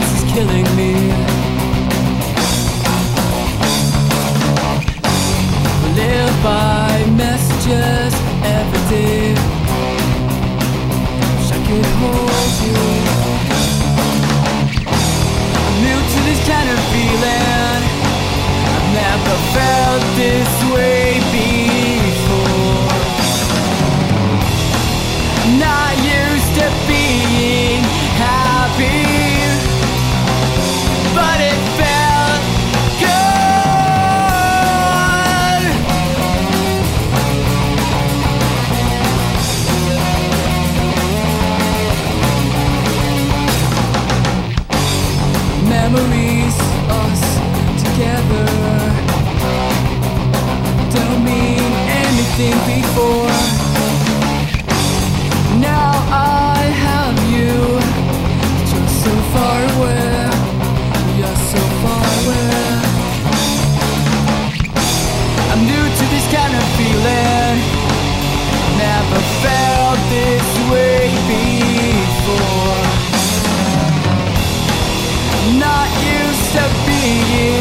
silence is killing me. Live by messages. seen before. Now I have you just so far away. You're so far away. I'm new to this kind of feeling. Never felt this way before. Not used to being.